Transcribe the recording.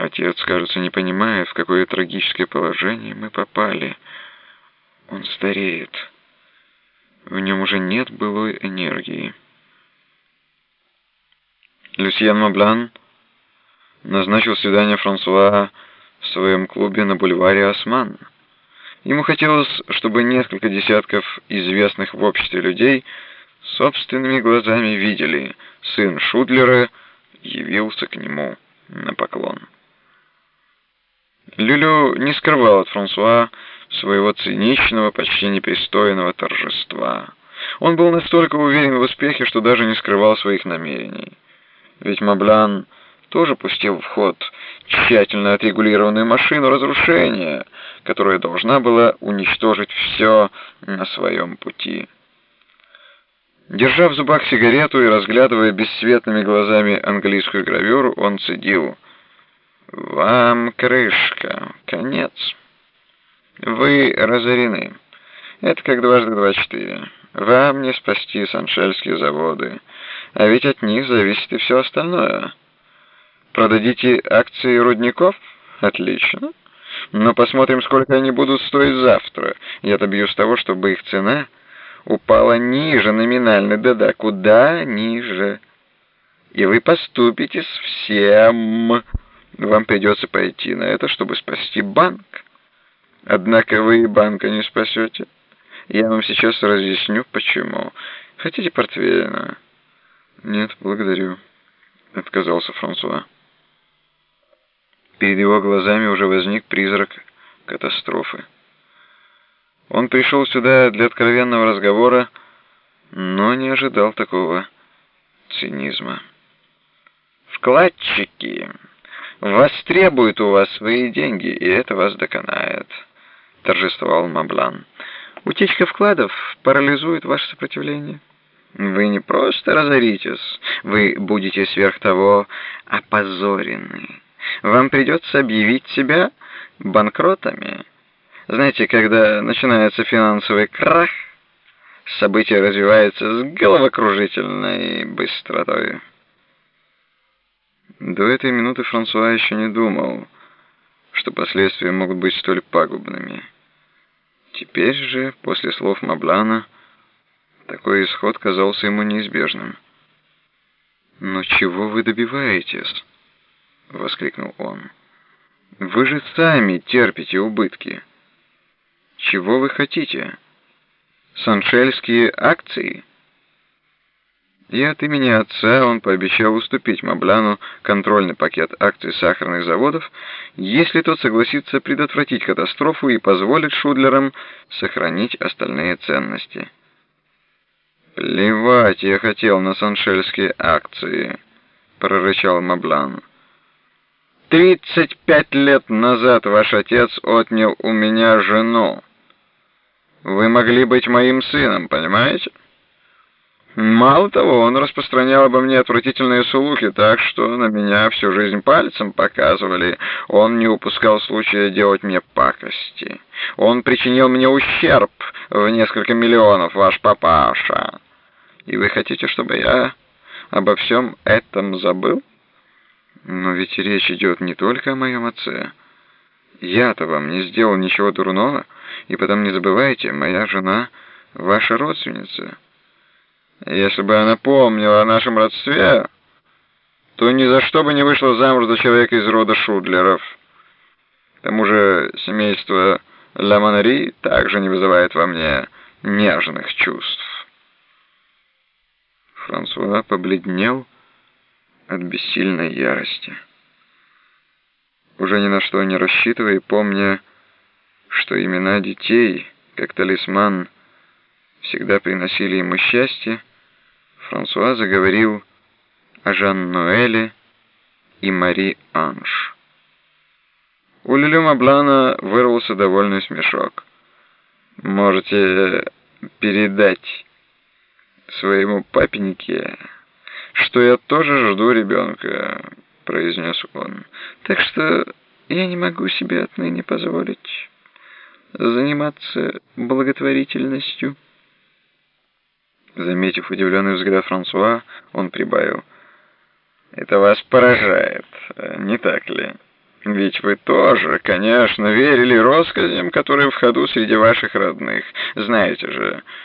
Отец, кажется, не понимает, в какое трагическое положение мы попали. Он стареет. В нем уже нет былой энергии. Люсьен Маблан назначил свидание Франсуа в своем клубе на бульваре Осман. Ему хотелось, чтобы несколько десятков известных в обществе людей собственными глазами видели, сын Шудлера явился к нему на поклон. Люлю не скрывал от Франсуа своего циничного, почти непристойного торжества. Он был настолько уверен в успехе, что даже не скрывал своих намерений. Ведь Маблян тоже пустил в ход тщательно отрегулированную машину разрушения, которая должна была уничтожить все на своем пути. Держа в зубах сигарету и разглядывая бесцветными глазами английскую гравюру, он цедил «Вам крышка, конец. Вы разорены. Это как дважды два четыре. Вам не спасти саншельские заводы, а ведь от них зависит и все остальное». Продадите акции рудников? Отлично. Но посмотрим, сколько они будут стоить завтра. Я добьюсь того, чтобы их цена упала ниже номинальной, да-да, куда ниже. И вы поступите с всем. Вам придется пойти на это, чтобы спасти банк. Однако вы и банка не спасете. Я вам сейчас разъясню, почему. Хотите портвейна? Нет, благодарю, отказался Франсуа. Перед его глазами уже возник призрак катастрофы. Он пришел сюда для откровенного разговора, но не ожидал такого цинизма. «Вкладчики востребуют у вас свои деньги, и это вас доконает», — торжествовал Маблан. «Утечка вкладов парализует ваше сопротивление». Вы не просто разоритесь, вы будете сверх того опозорены. Вам придется объявить себя банкротами. Знаете, когда начинается финансовый крах, события развиваются с головокружительной быстротой. До этой минуты Франсуа еще не думал, что последствия могут быть столь пагубными. Теперь же, после слов Маблана, такой исход казался ему неизбежным. «Но чего вы добиваетесь?» — воскликнул он. «Вы же сами терпите убытки. Чего вы хотите? Саншельские акции?» И от имени отца он пообещал уступить Мабляну контрольный пакет акций сахарных заводов, если тот согласится предотвратить катастрофу и позволит Шудлерам сохранить остальные ценности. «Плевать я хотел на саншельские акции», — прорычал Маблан. Тридцать пять лет назад ваш отец отнял у меня жену. Вы могли быть моим сыном, понимаете? Мало того, он распространял обо мне отвратительные слухи, так что на меня всю жизнь пальцем показывали. Он не упускал случая делать мне пакости. Он причинил мне ущерб в несколько миллионов, ваш папаша. И вы хотите, чтобы я обо всем этом забыл? Но ведь речь идет не только о моем отце. Я-то вам не сделал ничего дурного, и потом не забывайте, моя жена — ваша родственница. Если бы она помнила о нашем родстве, то ни за что бы не вышла замуж за человека из рода Шудлеров. К тому же семейство Ла также не вызывает во мне нежных чувств. Франсуа побледнел, от бессильной ярости. Уже ни на что не рассчитывая и помня, что имена детей, как талисман, всегда приносили ему счастье, Франсуа заговорил о Жан-Ноэле и Мари Анж. У Лилю Маблана вырвался довольный смешок. «Можете передать своему папеньке...» что я тоже жду ребенка», — произнес он. «Так что я не могу себе отныне позволить заниматься благотворительностью». Заметив удивленный взгляд Франсуа, он прибавил. «Это вас поражает, не так ли?» Ведь вы тоже, конечно, верили россказням, которые в ходу среди ваших родных. Знаете же,